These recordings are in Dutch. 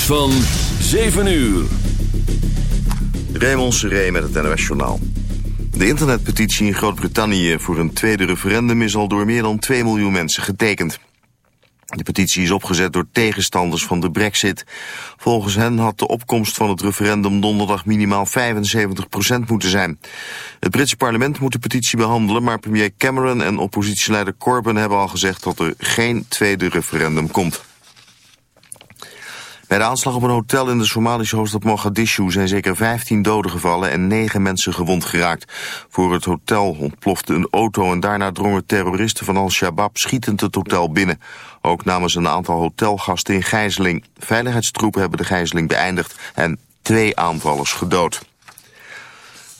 van 7 uur. Raymond Seré met het NOS Journaal. De internetpetitie in Groot-Brittannië voor een tweede referendum is al door meer dan 2 miljoen mensen getekend. De petitie is opgezet door tegenstanders van de brexit. Volgens hen had de opkomst van het referendum donderdag minimaal 75% moeten zijn. Het Britse parlement moet de petitie behandelen, maar premier Cameron en oppositieleider Corbyn hebben al gezegd dat er geen tweede referendum komt. Bij de aanslag op een hotel in de Somalische hoofdstad Mogadishu zijn zeker 15 doden gevallen en 9 mensen gewond geraakt. Voor het hotel ontplofte een auto en daarna drongen terroristen van Al-Shabaab schietend het hotel binnen. Ook namen ze een aantal hotelgasten in gijzeling. Veiligheidstroepen hebben de gijzeling beëindigd en twee aanvallers gedood.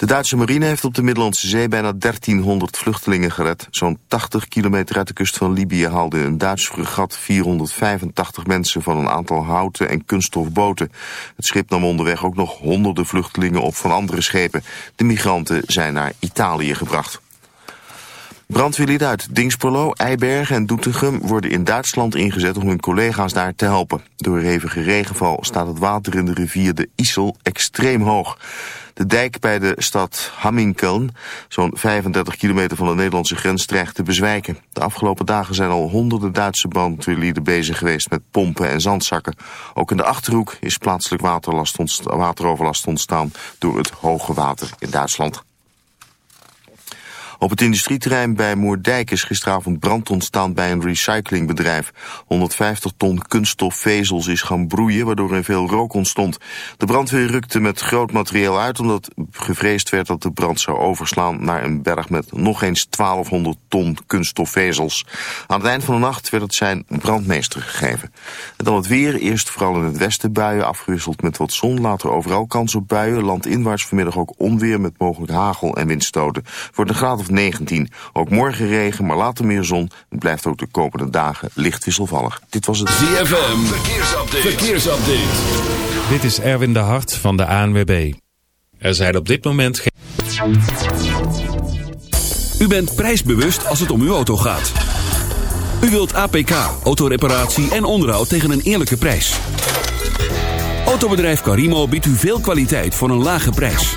De Duitse marine heeft op de Middellandse Zee bijna 1300 vluchtelingen gered. Zo'n 80 kilometer uit de kust van Libië haalde een Duits fregat 485 mensen van een aantal houten en kunststofboten. Het schip nam onderweg ook nog honderden vluchtelingen op van andere schepen. De migranten zijn naar Italië gebracht. Brandweerlieden uit Dingsperlo, Eibergen en Doetinchem worden in Duitsland ingezet om hun collega's daar te helpen. Door hevige regenval staat het water in de rivier de IJssel extreem hoog. De dijk bij de stad Hamminkeln, zo'n 35 kilometer van de Nederlandse grens, dreigt te bezwijken. De afgelopen dagen zijn al honderden Duitse brandweerlieden bezig geweest met pompen en zandzakken. Ook in de Achterhoek is plaatselijk wateroverlast ontstaan door het hoge water in Duitsland. Op het industrieterrein bij Moerdijk is gisteravond brand ontstaan bij een recyclingbedrijf. 150 ton kunststofvezels is gaan broeien, waardoor er veel rook ontstond. De brandweer rukte met groot materieel uit, omdat gevreesd werd dat de brand zou overslaan naar een berg met nog eens 1200 ton kunststofvezels. Aan het eind van de nacht werd het zijn brandmeester gegeven. En dan het weer, eerst vooral in het westen buien, afgewisseld met wat zon, later overal kans op buien, landinwaarts vanmiddag ook onweer met mogelijk hagel en windstoten. Voor de graad 19. Ook morgen regen, maar later meer zon. Het blijft ook de komende dagen licht wisselvallig. Dit was het ZFM. Verkeersupdate. Verkeersupdate. Dit is Erwin de Hart van de ANWB. Er zijn op dit moment geen... U bent prijsbewust als het om uw auto gaat. U wilt APK, autoreparatie en onderhoud tegen een eerlijke prijs. Autobedrijf Carimo biedt u veel kwaliteit voor een lage prijs.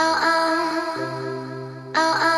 oh, oh, oh, oh.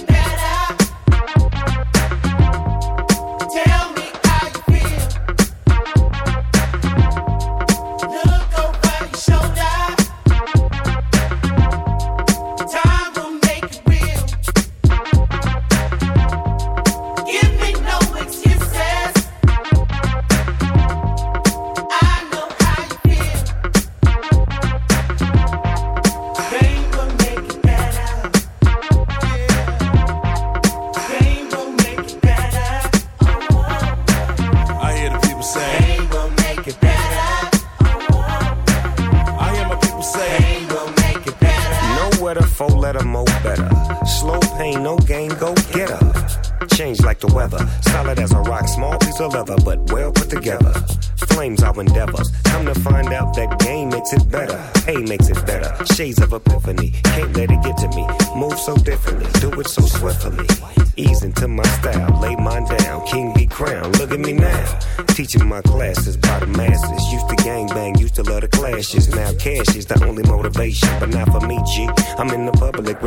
I'm in the public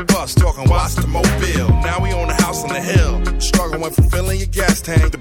the bus, talking, watch the mobile. Now we own a house on the hill, struggling from filling your gas tank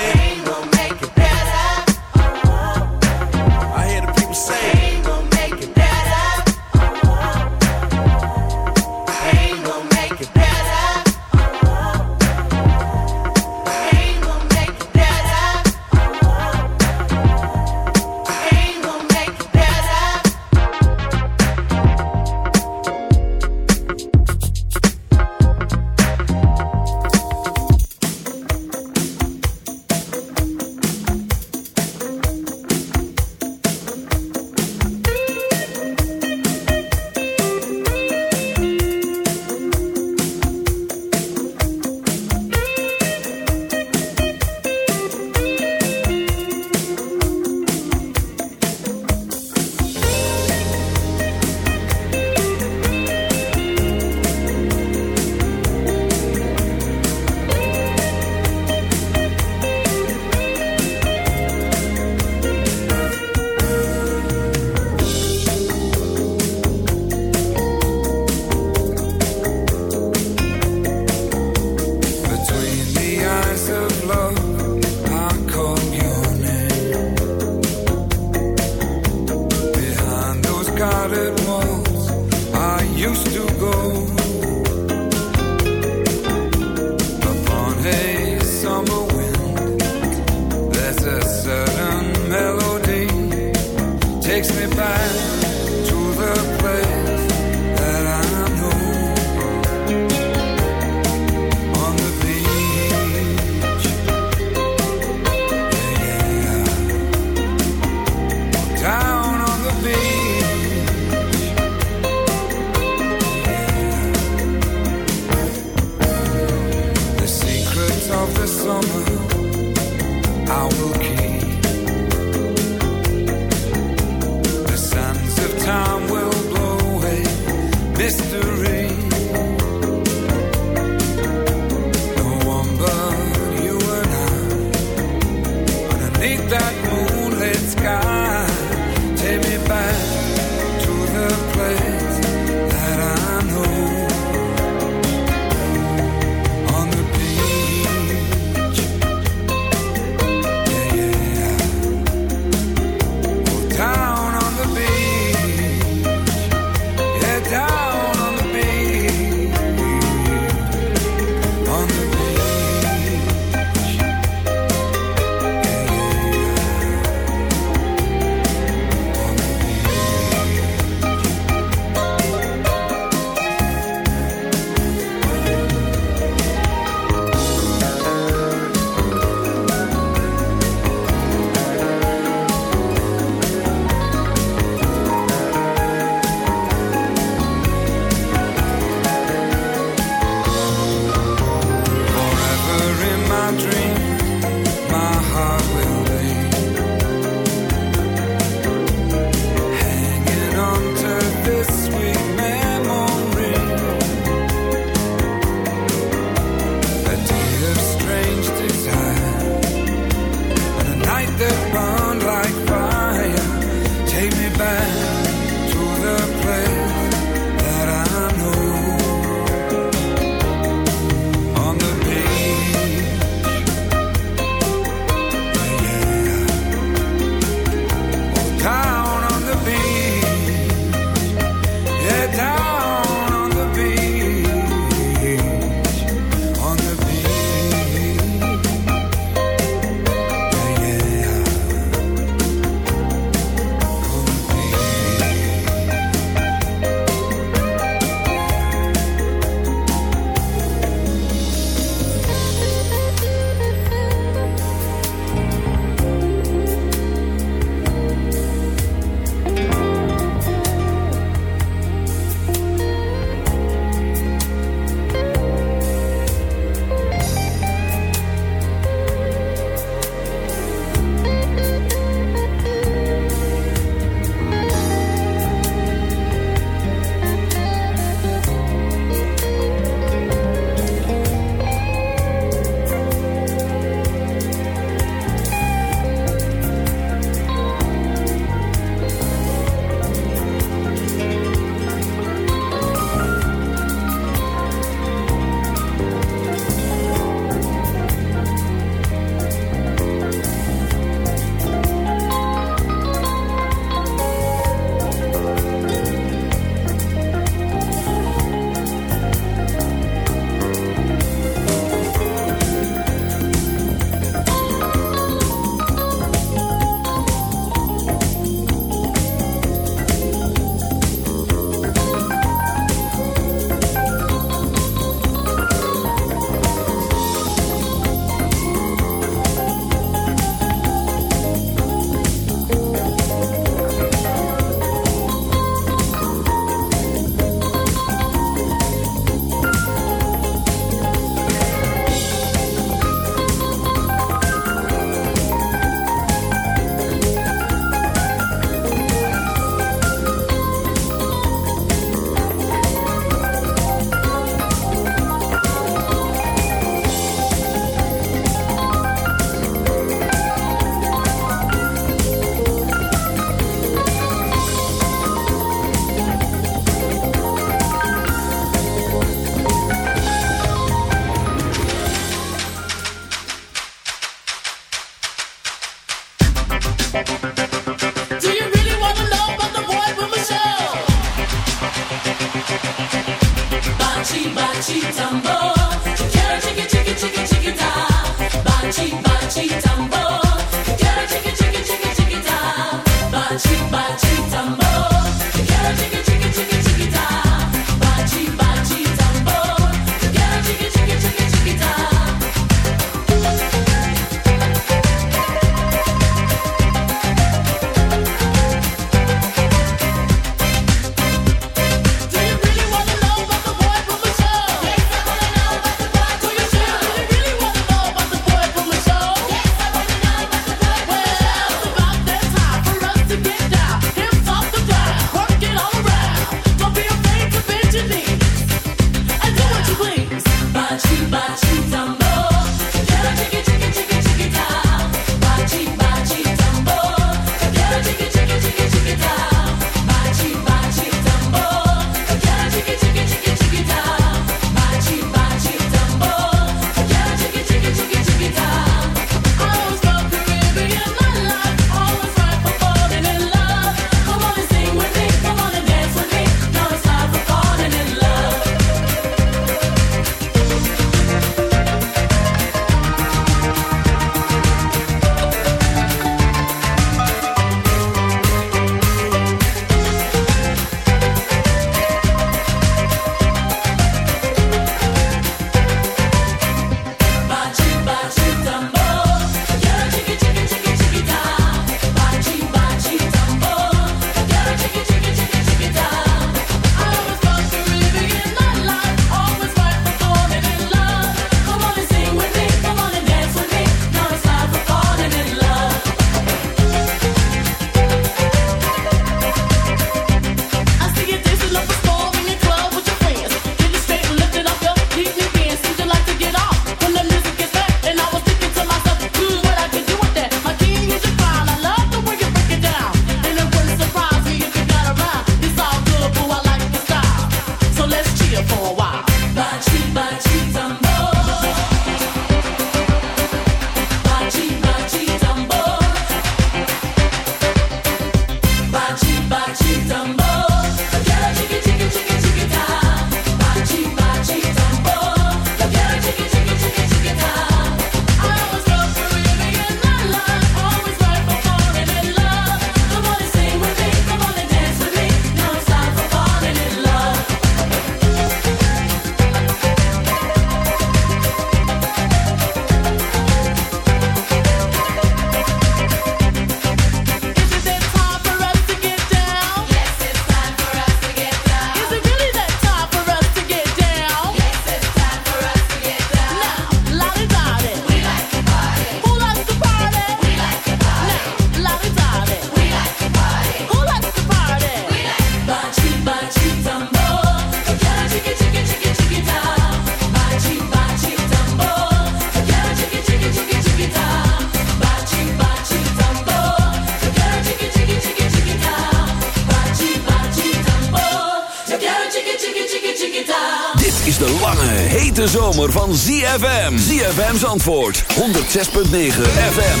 ZFM's antwoord, 106.9 FM.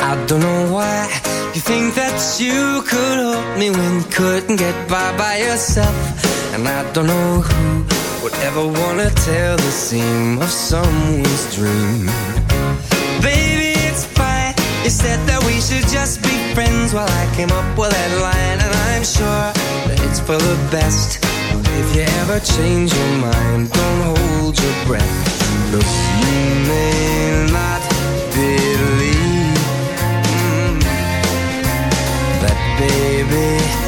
I don't know why you think that you could help me when you couldn't get by by yourself. And I don't know who would ever wanna tell the seam of someone's dream. Baby, it's fine. You said that we should just be friends while I came up with that line, and I'm sure that it's for the best. If you ever change your mind, don't hold your breath. Look, you may not believe mm, that, baby.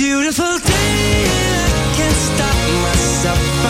beautiful day, and I can't stop myself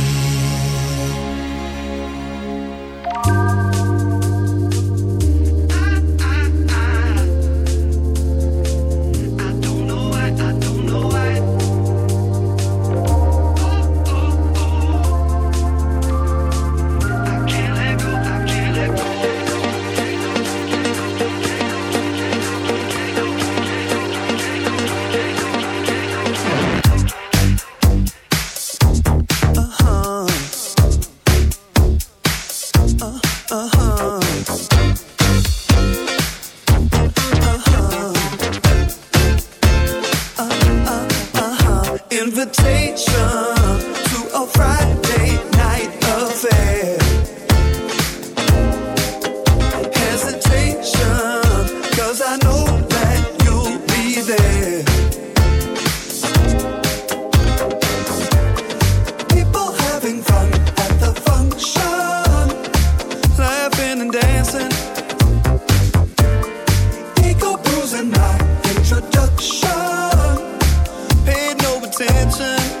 Attention.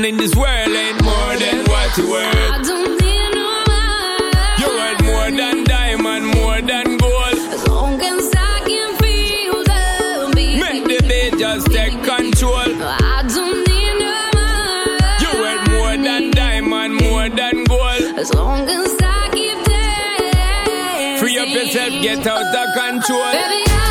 man in this world ain't more than what you worth. I don't need no money. You worth more than diamond, more than gold. As long as I can feel the beat. Make the beat just take control. I don't need no money. You worth more than diamond, more than gold. As long as I keep dancing. Free up yourself, get out of control. Baby,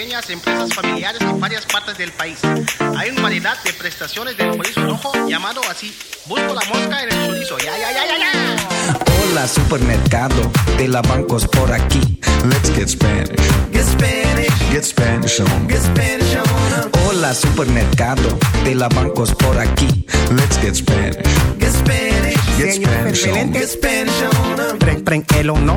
pequeñas empresas familiares en varias partes del país. Hay una variedad de prestaciones del chorizo rojo llamado así. Busco la mosca en el chorizo. Ya, ya, ya, ya, ya. Hola supermercado de la bancos por aquí. Let's get Spanish. Get Spanish. Get Spanish on. Get Spanish on. Hola supermercado de la bancos por aquí. Let's get Spanish. Get Spanish. Get Spanish on. Get Spanish on. Preng, preng, elo no.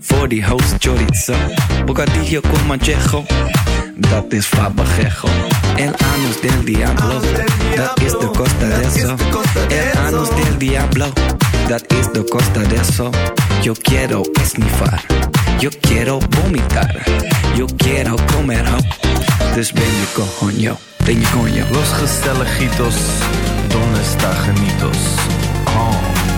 Voor die host chorizo. Bocadillo con manchejo. Dat is fabajejo. El anus del diablo. Dat is de costa de eso. El anus del diablo. Dat is de costa de eso. Yo quiero esnifar. Yo quiero vomitar. Yo quiero comer ho. Dus ben je coño. Ben je coño. Los Gestelejitos, ¿dónde está Janitos? Oh.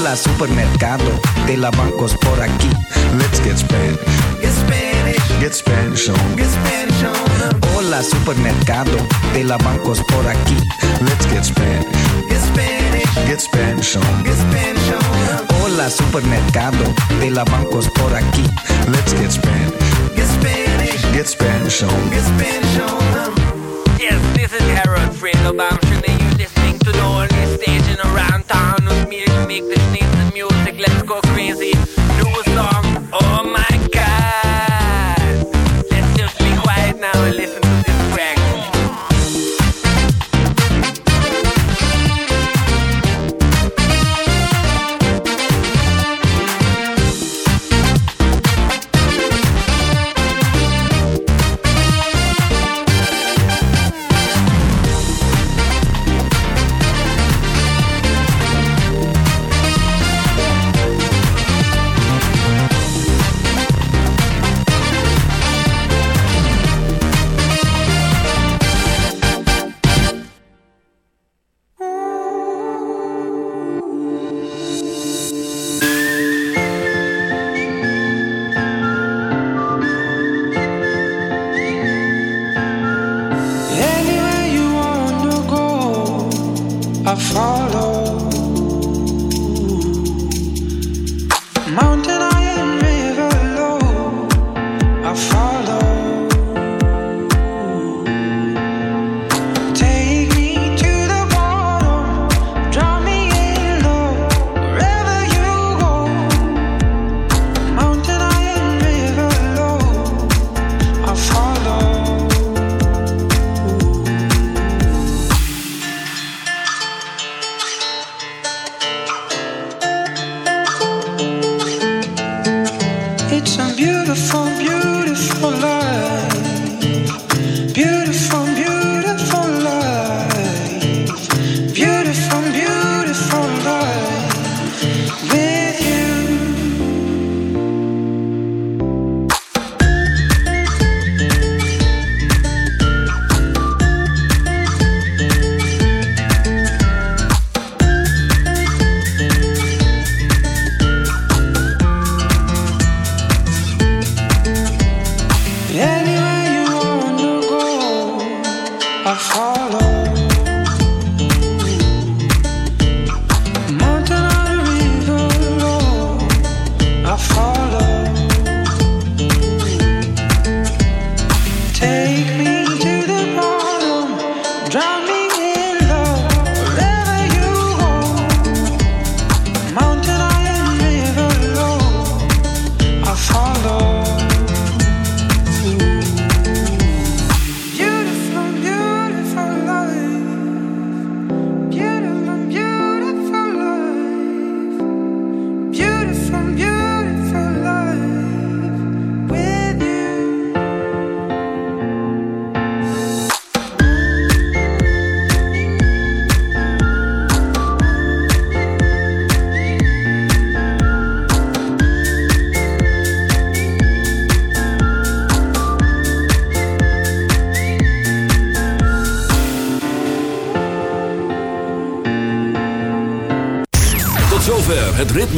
Hola supermercado de la bancos por aquí. Let's get Spanish. Get Spanish. Get Spanish on. Get Spanish on. Hola supermercado de la bancos por aquí. Let's get Spanish. Get Spanish. Get Spanish on. Get Spanish on. Hola supermercado de la bancos por aquí. Let's get Spanish. Get Spanish. Get Spanish on. Get Spanish on. Yes, this is Harold Friedelbaum. Should you're listening to the only station around town with me to make the name.